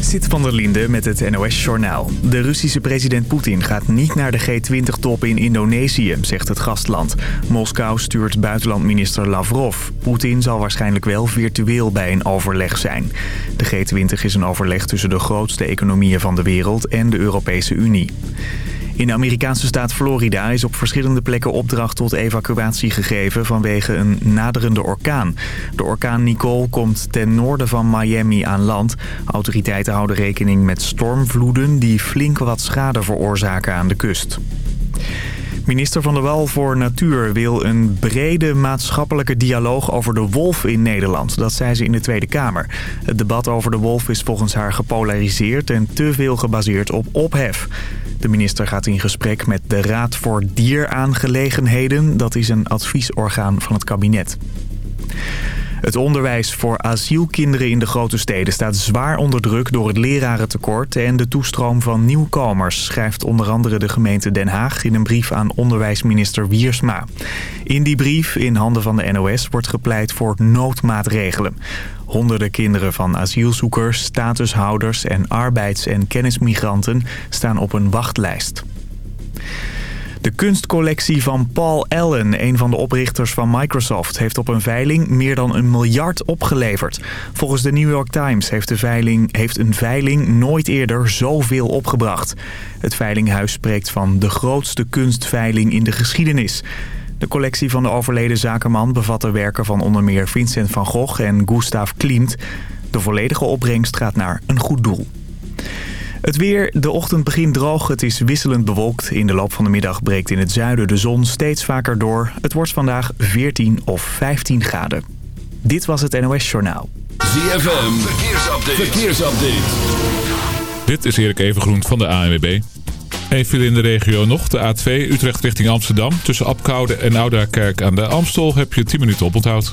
Zit van der Linde met het NOS-journaal. De Russische president Poetin gaat niet naar de G20-top in Indonesië, zegt het gastland. Moskou stuurt buitenlandminister Lavrov. Poetin zal waarschijnlijk wel virtueel bij een overleg zijn. De G20 is een overleg tussen de grootste economieën van de wereld en de Europese Unie. In de Amerikaanse staat Florida is op verschillende plekken opdracht tot evacuatie gegeven vanwege een naderende orkaan. De orkaan Nicole komt ten noorden van Miami aan land. Autoriteiten houden rekening met stormvloeden die flink wat schade veroorzaken aan de kust. Minister Van der Wal voor Natuur wil een brede maatschappelijke dialoog over de wolf in Nederland. Dat zei ze in de Tweede Kamer. Het debat over de wolf is volgens haar gepolariseerd en te veel gebaseerd op ophef. De minister gaat in gesprek met de Raad voor Dieraangelegenheden. Dat is een adviesorgaan van het kabinet. Het onderwijs voor asielkinderen in de grote steden staat zwaar onder druk door het lerarentekort en de toestroom van nieuwkomers, schrijft onder andere de gemeente Den Haag in een brief aan onderwijsminister Wiersma. In die brief, in handen van de NOS, wordt gepleit voor noodmaatregelen. Honderden kinderen van asielzoekers, statushouders en arbeids- en kennismigranten staan op een wachtlijst. De kunstcollectie van Paul Allen, een van de oprichters van Microsoft... heeft op een veiling meer dan een miljard opgeleverd. Volgens de New York Times heeft, de veiling, heeft een veiling nooit eerder zoveel opgebracht. Het veilinghuis spreekt van de grootste kunstveiling in de geschiedenis. De collectie van de overleden zakenman bevatte werken van onder meer Vincent van Gogh en Gustav Klimt. De volledige opbrengst gaat naar een goed doel. Het weer, de ochtend begint droog, het is wisselend bewolkt. In de loop van de middag breekt in het zuiden de zon steeds vaker door. Het wordt vandaag 14 of 15 graden. Dit was het NOS Journaal. ZFM, verkeersupdate. verkeersupdate. Dit is Erik Evengroen van de ANWB. File in de regio nog, de A2 Utrecht richting Amsterdam. Tussen Apkoude en Oudakerk aan de Amstel heb je 10 minuten oponthoud.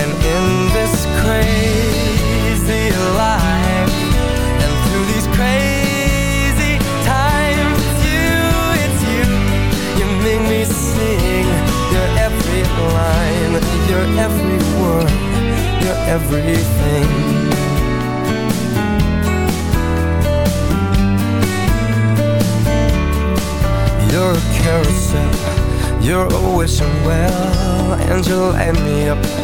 And in this crazy life, and through these crazy times, you, it's you. You make me sing. Your every line, your every word, your everything. You're a carousel, you're a wishing well, and you light me up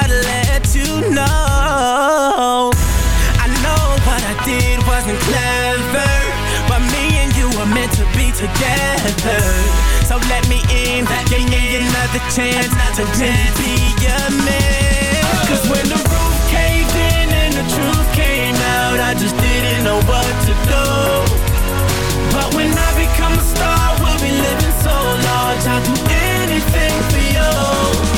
gotta let you know. I know what I did wasn't clever But me and you were meant to be together. So let me in, give me, another chance To really be your man. Cause when the roof caved in and the truth came out I just didn't know what to do. But when I become a star, we'll be living so large I'd do anything for you.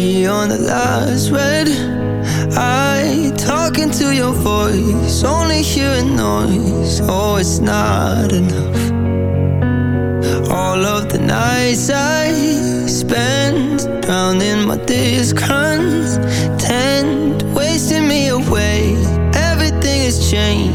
me on the last red I talking to your voice, only hearing noise. Oh, it's not enough. All of the nights I spend drowning my discontent, wasting me away. Everything has changed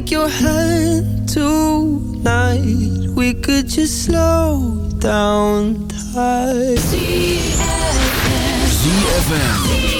take your hand tonight. We could just slow down time. ZFM.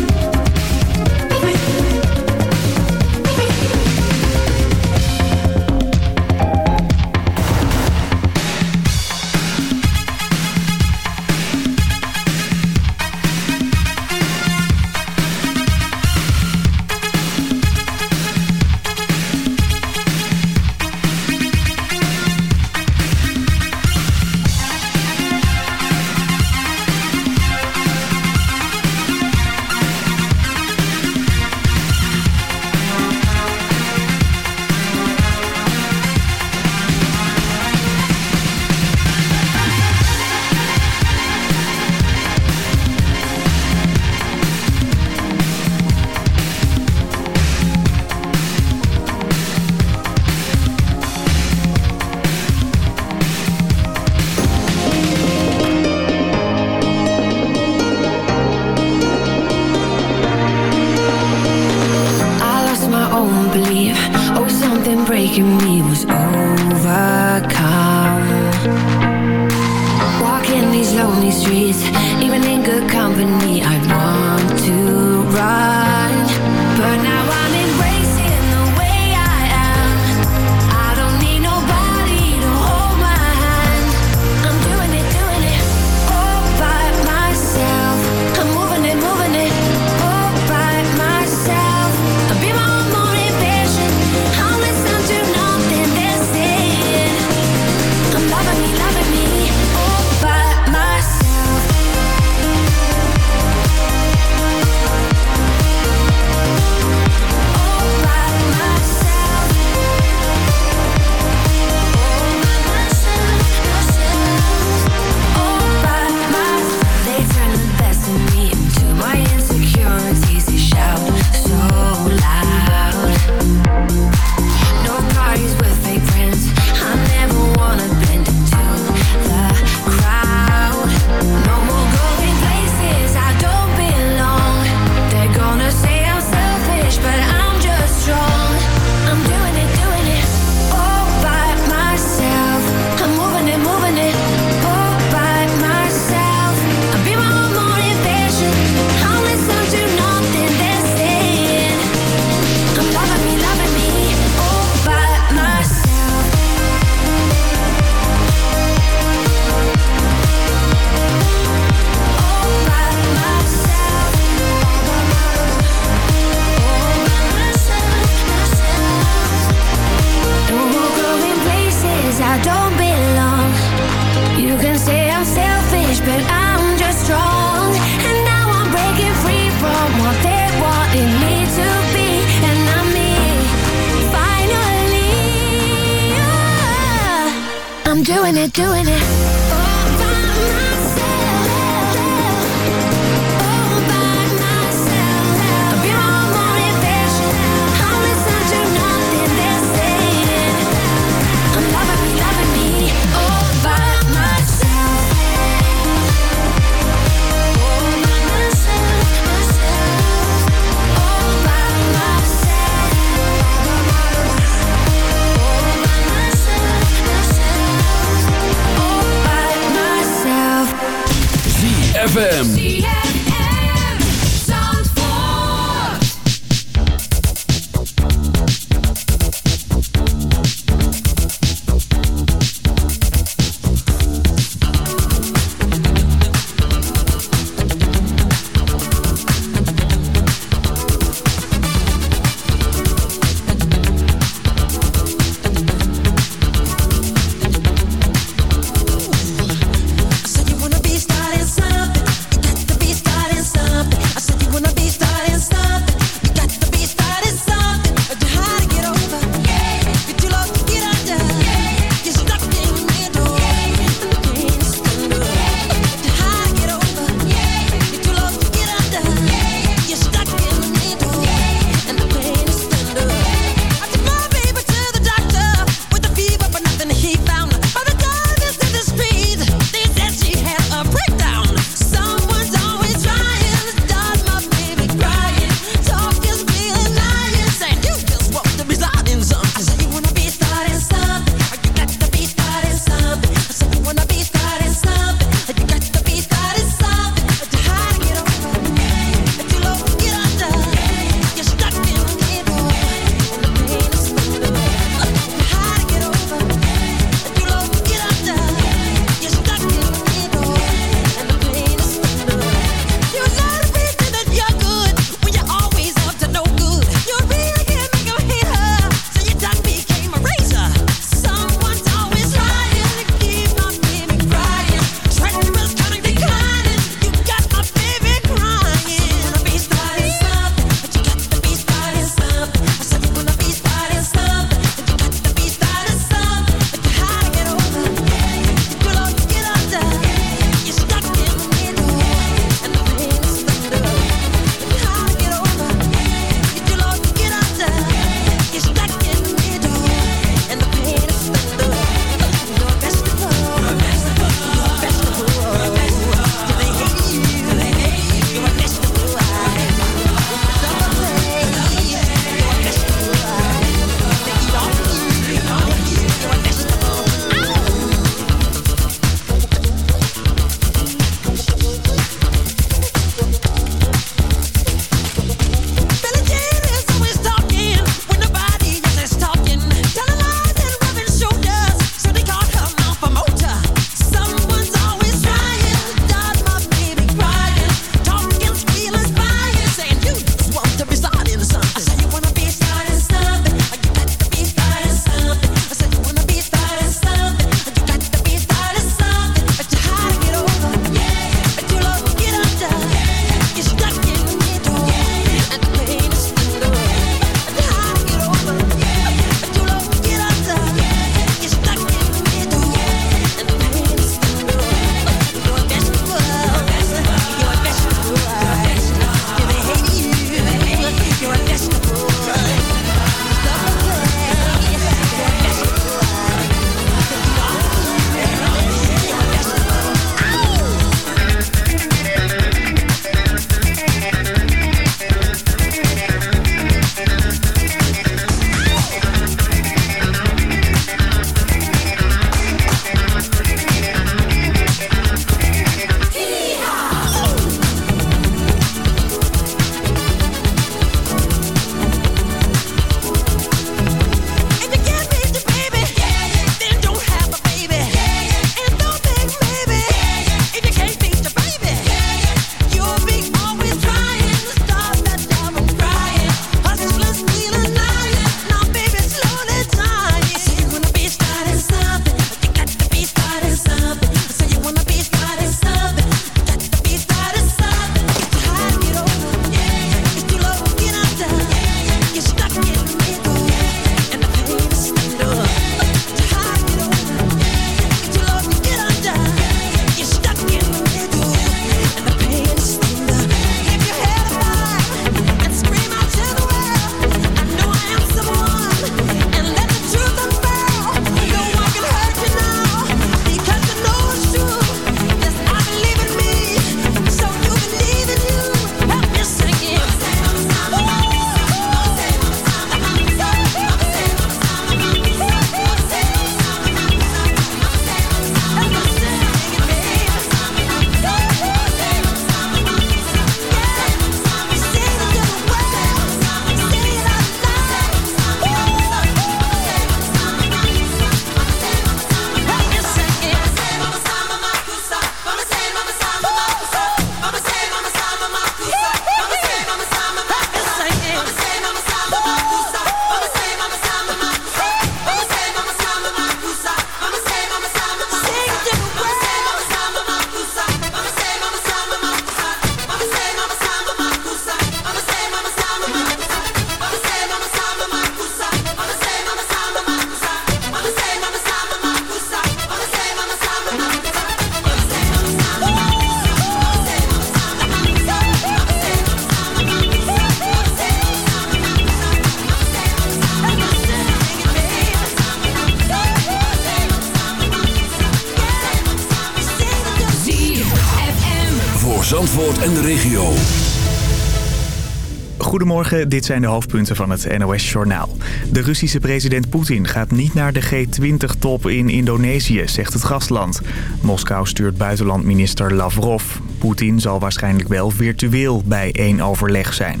Goedemorgen, dit zijn de hoofdpunten van het NOS-journaal. De Russische president Poetin gaat niet naar de G20-top in Indonesië, zegt het gastland. Moskou stuurt buitenlandminister Lavrov. Poetin zal waarschijnlijk wel virtueel bij één overleg zijn.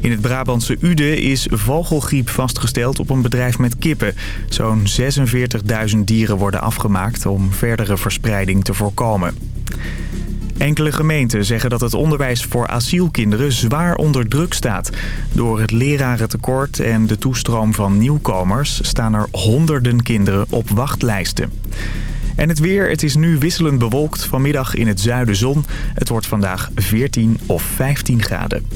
In het Brabantse Ude is vogelgriep vastgesteld op een bedrijf met kippen. Zo'n 46.000 dieren worden afgemaakt om verdere verspreiding te voorkomen. Enkele gemeenten zeggen dat het onderwijs voor asielkinderen zwaar onder druk staat. Door het lerarentekort en de toestroom van nieuwkomers staan er honderden kinderen op wachtlijsten. En het weer, het is nu wisselend bewolkt. Vanmiddag in het zuiden zon. Het wordt vandaag 14 of 15 graden.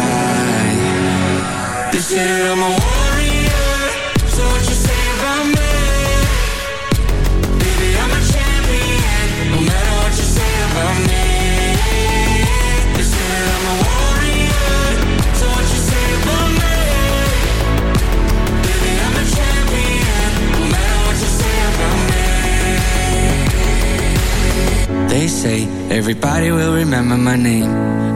They say I'm a warrior. So what you say about me? Baby, I'm a champion. No matter what you say about me. They say I'm a warrior. So what you say about me? Baby, I'm a champion. No matter what you say about me. They say everybody will remember my name.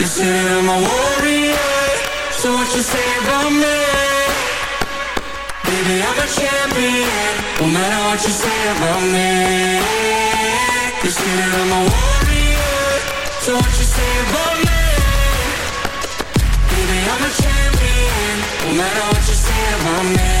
A warrior. So what you say about me? Baby, I'm a champion. No matter what you say about me. A warrior. So what you say about me? Baby, I'm a champion. No matter what you say about me.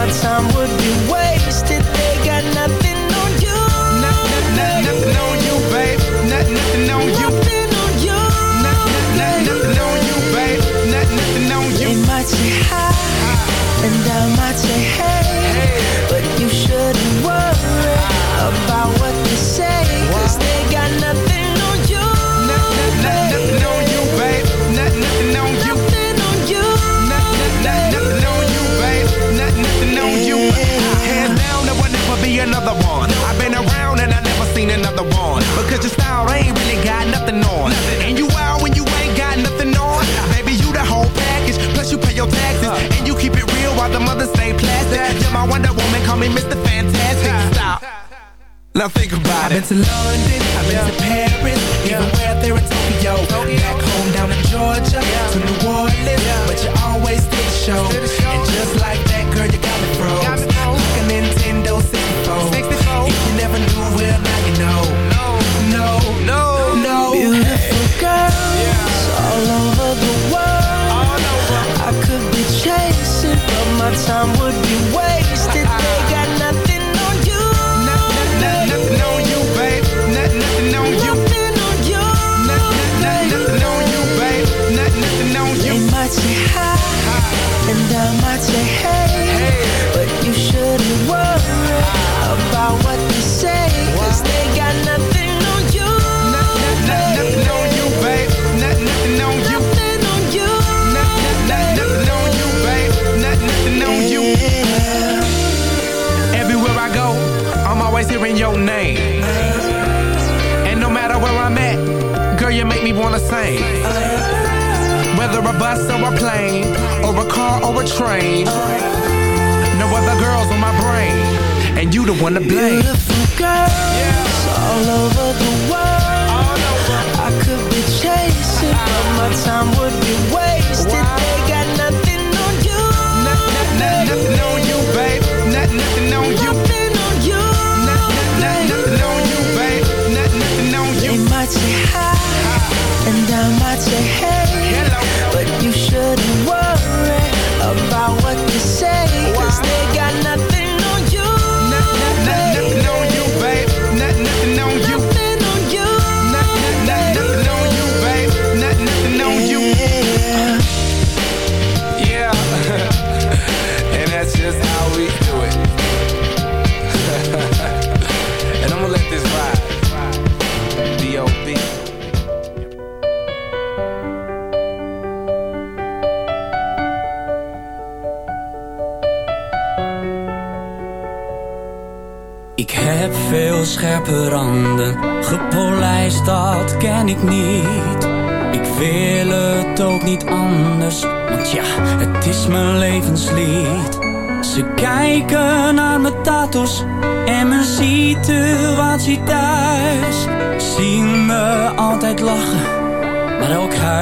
My time would be wasted. They got nothing on you. Nothing, nothing, on you, babe. Nothing. Nothing on you.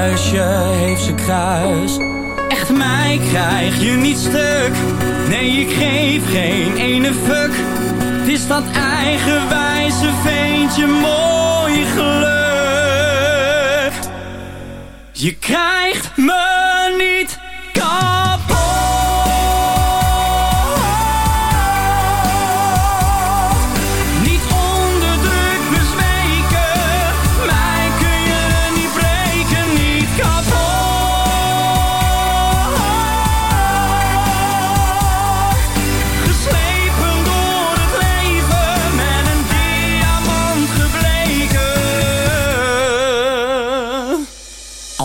Heeft zijn kruis. Echt mij krijg je niet stuk, nee ik geef geen ene fuck. Het is dat eigenwijze veentje mooi geluk. Je krijgt me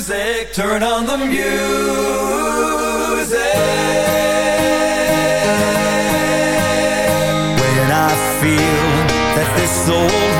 music. Turn on the music. When I feel that this old